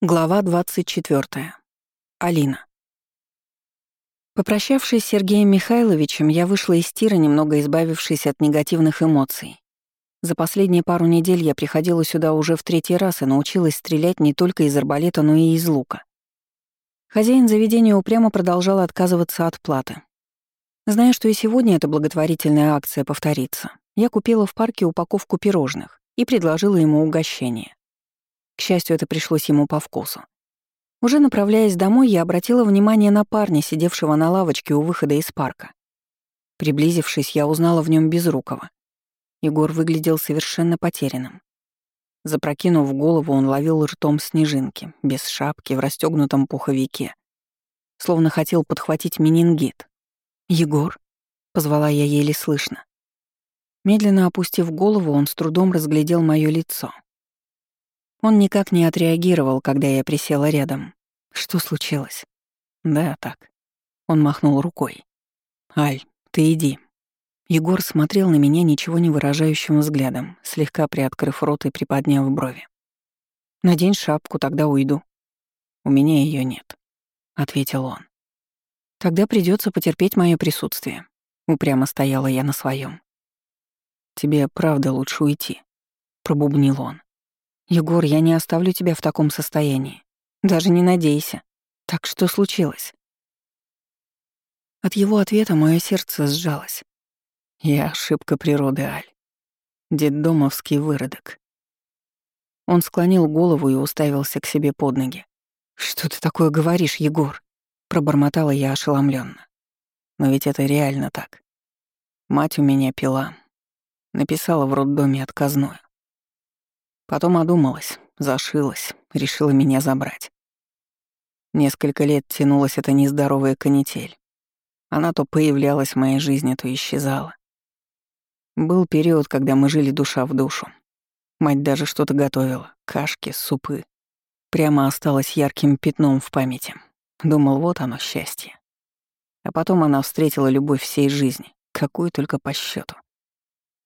Глава 24. Алина. Попрощавшись с Сергеем Михайловичем, я вышла из тира, немного избавившись от негативных эмоций. За последние пару недель я приходила сюда уже в третий раз и научилась стрелять не только из арбалета, но и из лука. Хозяин заведения упрямо продолжал отказываться от платы. Зная, что и сегодня эта благотворительная акция повторится, я купила в парке упаковку пирожных и предложила ему угощение. К счастью, это пришлось ему по вкусу. Уже направляясь домой, я обратила внимание на парня, сидевшего на лавочке у выхода из парка. Приблизившись, я узнала в нем Безрукова. Егор выглядел совершенно потерянным. Запрокинув голову, он ловил ртом снежинки, без шапки, в расстегнутом пуховике. Словно хотел подхватить менингит. «Егор?» — позвала я еле слышно. Медленно опустив голову, он с трудом разглядел моё лицо — он никак не отреагировал, когда я присела рядом. Что случилось? Да, так. Он махнул рукой. Аль, ты иди. Егор смотрел на меня ничего не выражающим взглядом, слегка приоткрыв рот и приподняв брови. «Надень шапку, тогда уйду». «У меня ее нет», — ответил он. «Тогда придется потерпеть мое присутствие», — упрямо стояла я на своем. «Тебе правда лучше уйти», — пробубнил он. «Егор, я не оставлю тебя в таком состоянии. Даже не надейся. Так что случилось?» От его ответа мое сердце сжалось. Я ошибка природы, Аль. Деддомовский выродок. Он склонил голову и уставился к себе под ноги. «Что ты такое говоришь, Егор?» Пробормотала я ошеломленно. Но ведь это реально так. Мать у меня пила. Написала в роддоме отказную. Потом одумалась, зашилась, решила меня забрать. Несколько лет тянулась эта нездоровая канитель. Она то появлялась в моей жизни, то исчезала. Был период, когда мы жили душа в душу. Мать даже что-то готовила, кашки, супы. Прямо осталась ярким пятном в памяти. Думал, вот оно, счастье. А потом она встретила любовь всей жизни, какую только по счету.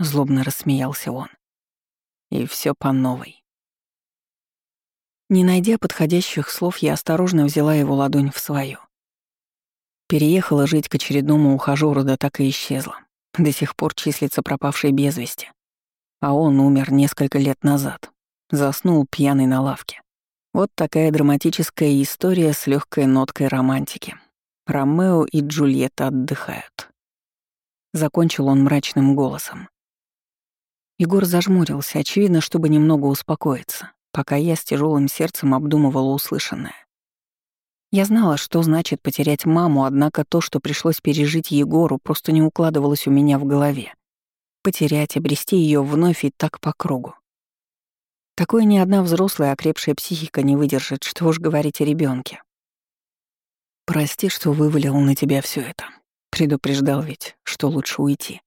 Злобно рассмеялся он. И все по новой. Не найдя подходящих слов, я осторожно взяла его ладонь в свою. Переехала жить к очередному ухажёру, да так и исчезла. До сих пор числится пропавшей без вести. А он умер несколько лет назад. Заснул пьяный на лавке. Вот такая драматическая история с легкой ноткой романтики. Ромео и Джульетта отдыхают. Закончил он мрачным голосом. Егор зажмурился, очевидно, чтобы немного успокоиться, пока я с тяжелым сердцем обдумывала услышанное. Я знала, что значит потерять маму, однако то, что пришлось пережить Егору, просто не укладывалось у меня в голове. Потерять, обрести ее вновь и так по кругу. Такое ни одна взрослая окрепшая психика не выдержит, что уж говорить о ребенке. «Прости, что вывалил на тебя все это. Предупреждал ведь, что лучше уйти.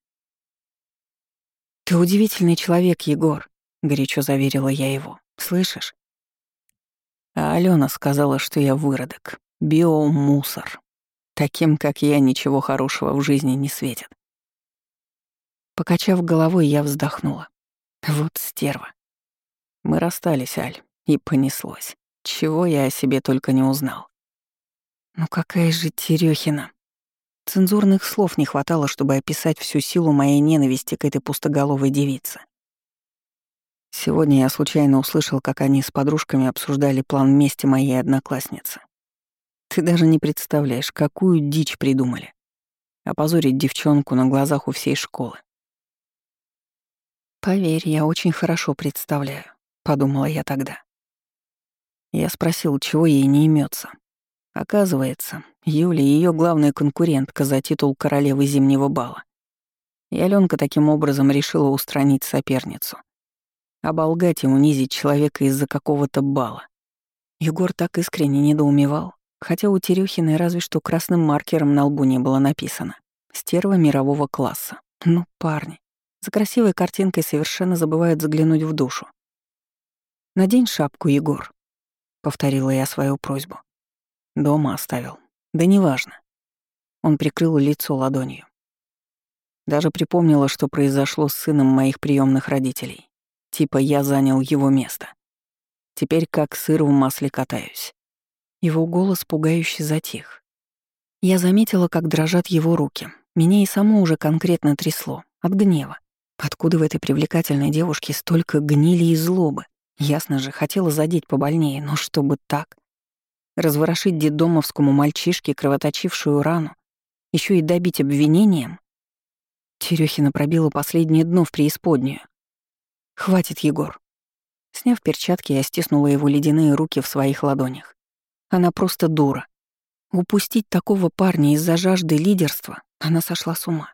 «Ты удивительный человек, Егор», — горячо заверила я его. «Слышишь?» А Алена сказала, что я выродок, биомусор. Таким, как я, ничего хорошего в жизни не светит. Покачав головой, я вздохнула. Вот стерва. Мы расстались, Аль, и понеслось. Чего я о себе только не узнал. Ну какая же Терехина. Цензурных слов не хватало, чтобы описать всю силу моей ненависти к этой пустоголовой девице. Сегодня я случайно услышал, как они с подружками обсуждали план мести моей одноклассницы. Ты даже не представляешь, какую дичь придумали. Опозорить девчонку на глазах у всей школы. «Поверь, я очень хорошо представляю», — подумала я тогда. Я спросил, чего ей не имется. Оказывается, Юля — ее главная конкурентка за титул королевы зимнего бала. И Алёнка таким образом решила устранить соперницу. Оболгать и унизить человека из-за какого-то бала. Егор так искренне недоумевал, хотя у Терехиной разве что красным маркером на лбу не было написано. «Стерва мирового класса». Ну, парни, за красивой картинкой совершенно забывают заглянуть в душу. «Надень шапку, Егор», — повторила я свою просьбу. Дома оставил. Да неважно. Он прикрыл лицо ладонью. Даже припомнила, что произошло с сыном моих приемных родителей. Типа я занял его место. Теперь как сыр в масле катаюсь». Его голос пугающе затих. Я заметила, как дрожат его руки. Меня и само уже конкретно трясло. От гнева. Откуда в этой привлекательной девушке столько гнили и злобы? Ясно же, хотела задеть побольнее, но чтобы так. Разворошить детдомовскому мальчишке кровоточившую рану, еще и добить обвинением. Терехина пробила последнее дно в преисподнюю. «Хватит, Егор». Сняв перчатки, я стиснула его ледяные руки в своих ладонях. Она просто дура. Упустить такого парня из-за жажды лидерства она сошла с ума.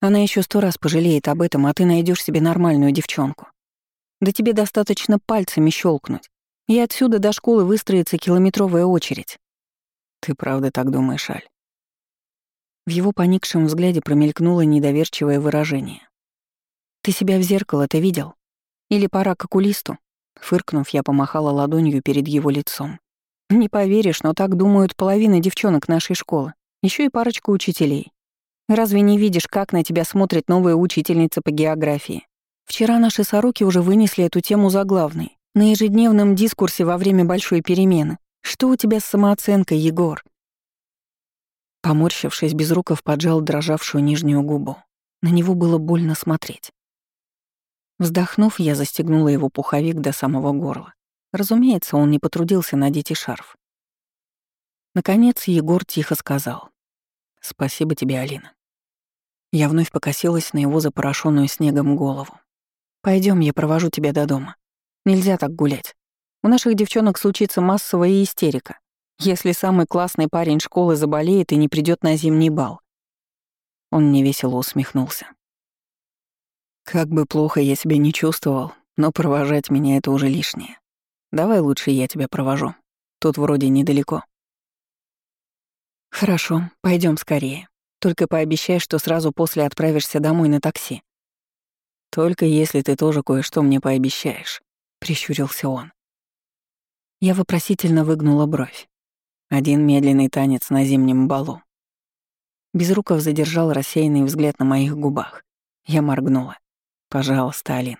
Она еще сто раз пожалеет об этом, а ты найдешь себе нормальную девчонку. Да тебе достаточно пальцами щелкнуть, и отсюда до школы выстроится километровая очередь. Ты правда так думаешь, Аль? В его поникшем взгляде промелькнуло недоверчивое выражение. «Ты себя в зеркало-то видел? Или пора к окулисту?» Фыркнув, я помахала ладонью перед его лицом. «Не поверишь, но так думают половина девчонок нашей школы. Еще и парочка учителей. Разве не видишь, как на тебя смотрит новая учительница по географии? Вчера наши сороки уже вынесли эту тему за главной, на ежедневном дискурсе во время большой перемены. Что у тебя с самооценкой, Егор? Поморщившись, Безруков поджал дрожавшую нижнюю губу. На него было больно смотреть. Вздохнув, я застегнула его пуховик до самого горла. Разумеется, он не потрудился надеть и шарф. Наконец Егор тихо сказал. «Спасибо тебе, Алина». Я вновь покосилась на его запорошенную снегом голову. Пойдем, я провожу тебя до дома. Нельзя так гулять. У наших девчонок случится массовая истерика, если самый классный парень школы заболеет и не придет на зимний бал. Он невесело усмехнулся. Как бы плохо я себя не чувствовал, но провожать меня — это уже лишнее. Давай лучше я тебя провожу. Тут вроде недалеко. Хорошо, пойдем скорее. Только пообещай, что сразу после отправишься домой на такси. Только если ты тоже кое-что мне пообещаешь, прищурился он. Я вопросительно выгнула бровь. Один медленный танец на зимнем балу. Безруков задержал рассеянный взгляд на моих губах. Я моргнула. «Пожалуйста, Алин».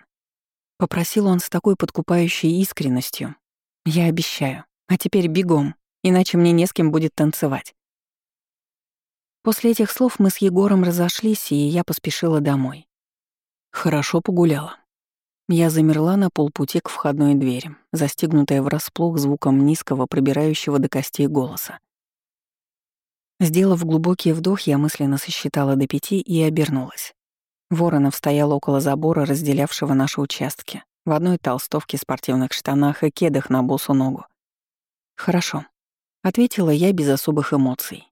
Попросил он с такой подкупающей искренностью. «Я обещаю. А теперь бегом, иначе мне не с кем будет танцевать». После этих слов мы с Егором разошлись, и я поспешила домой. Хорошо погуляла. Я замерла на полпути к входной двери, застигнутая врасплох звуком низкого, пробирающего до костей голоса. Сделав глубокий вдох, я мысленно сосчитала до пяти и обернулась. Воронов стоял около забора, разделявшего наши участки, в одной толстовке, спортивных штанах и кедах на босу ногу. «Хорошо», — ответила я без особых эмоций.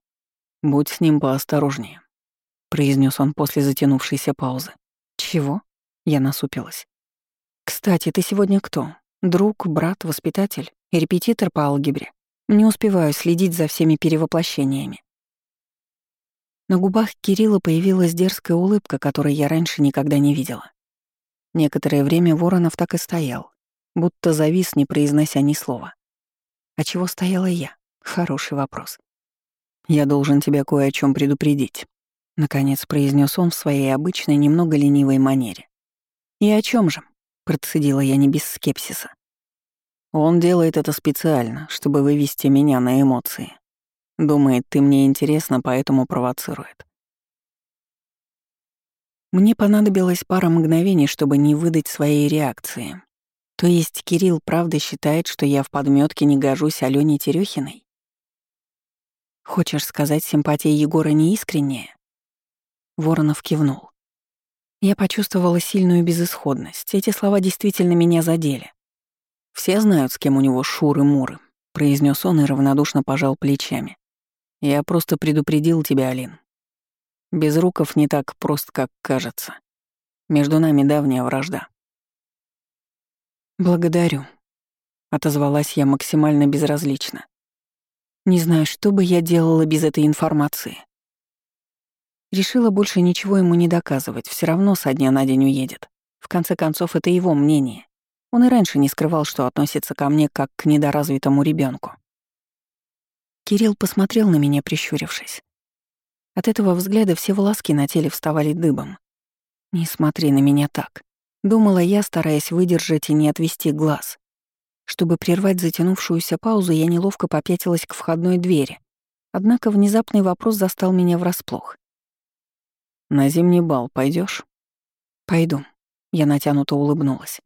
«Будь с ним поосторожнее», — произнес он после затянувшейся паузы. «Чего?» — я насупилась. «Кстати, ты сегодня кто? Друг, брат, воспитатель, репетитор по алгебре? Не успеваю следить за всеми перевоплощениями». На губах Кирилла появилась дерзкая улыбка, которой я раньше никогда не видела. Некоторое время Воронов так и стоял, будто завис, не произнося ни слова. А чего стояла я? Хороший вопрос. «Я должен тебя кое о чем предупредить», — наконец произнес он в своей обычной, немного ленивой манере. «И о чем же?» — процедила я не без скепсиса. «Он делает это специально, чтобы вывести меня на эмоции. Думает, ты мне интересна, поэтому провоцирует». Мне понадобилось пара мгновений, чтобы не выдать своей реакции. То есть Кирилл правда считает, что я в подметке не гожусь Алёне Терехиной? Хочешь сказать, симпатия Егора неискренняя? Воронов кивнул. Я почувствовала сильную безысходность. Эти слова действительно меня задели. «Все знают, с кем у него шуры-муры», — произнес он и равнодушно пожал плечами. «Я просто предупредил тебя, Алин. Без руков не так прост, как кажется. Между нами давняя вражда». «Благодарю», — отозвалась я максимально безразлично. Не знаю, что бы я делала без этой информации. Решила больше ничего ему не доказывать, все равно со дня на день уедет. В конце концов, это его мнение. Он и раньше не скрывал, что относится ко мне как к недоразвитому ребенку. Кирилл посмотрел на меня, прищурившись. От этого взгляда все волоски на теле вставали дыбом. «Не смотри на меня так», — думала я, стараясь выдержать и не отвести глаз. Чтобы прервать затянувшуюся паузу, я неловко попятилась к входной двери. Однако внезапный вопрос застал меня врасплох. «На зимний бал пойдешь? «Пойду», — я натянуто улыбнулась.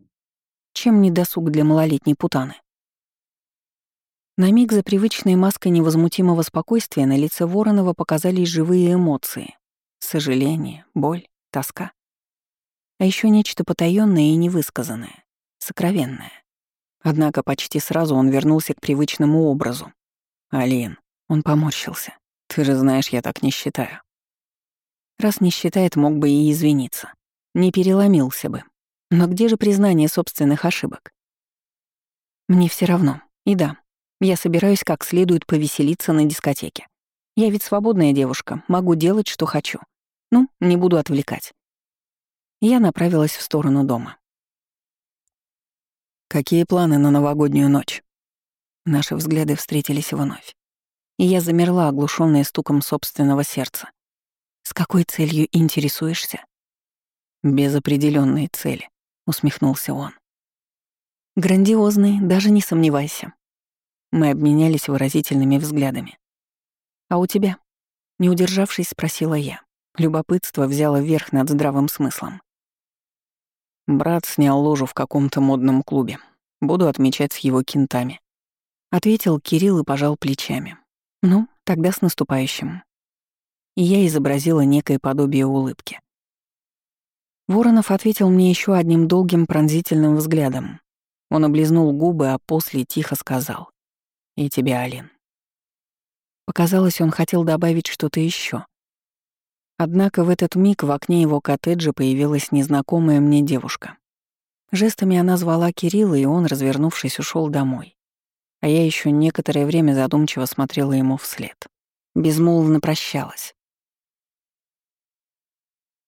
«Чем не досуг для малолетней путаны?» На миг за привычной маской невозмутимого спокойствия на лице Воронова показались живые эмоции. Сожаление, боль, тоска. А еще нечто потаённое и невысказанное, сокровенное. Однако почти сразу он вернулся к привычному образу. «Алин», — он поморщился, — «ты же знаешь, я так не считаю». Раз не считает, мог бы и извиниться. Не переломился бы. Но где же признание собственных ошибок? Мне все равно. И да, я собираюсь как следует повеселиться на дискотеке. Я ведь свободная девушка, могу делать, что хочу. Ну, не буду отвлекать. Я направилась в сторону дома. «Какие планы на новогоднюю ночь?» Наши взгляды встретились вновь. И я замерла, оглушённая стуком собственного сердца. «С какой целью интересуешься?» «Без определенной цели», — усмехнулся он. «Грандиозный, даже не сомневайся». Мы обменялись выразительными взглядами. «А у тебя?» — не удержавшись, спросила я. Любопытство взяло верх над здравым смыслом. Брат снял ложу в каком-то модном клубе. Буду отмечать с его кентами. Ответил Кирилл и пожал плечами. Ну, тогда с наступающим. И я изобразила некое подобие улыбки. Воронов ответил мне еще одним долгим пронзительным взглядом. Он облизнул губы, а после тихо сказал. «И тебя, Алин». Показалось, он хотел добавить что-то еще. Однако в этот миг в окне его коттеджа появилась незнакомая мне девушка. Жестами она звала Кирилла, и он, развернувшись, ушел домой. А я еще некоторое время задумчиво смотрела ему вслед. Безмолвно прощалась.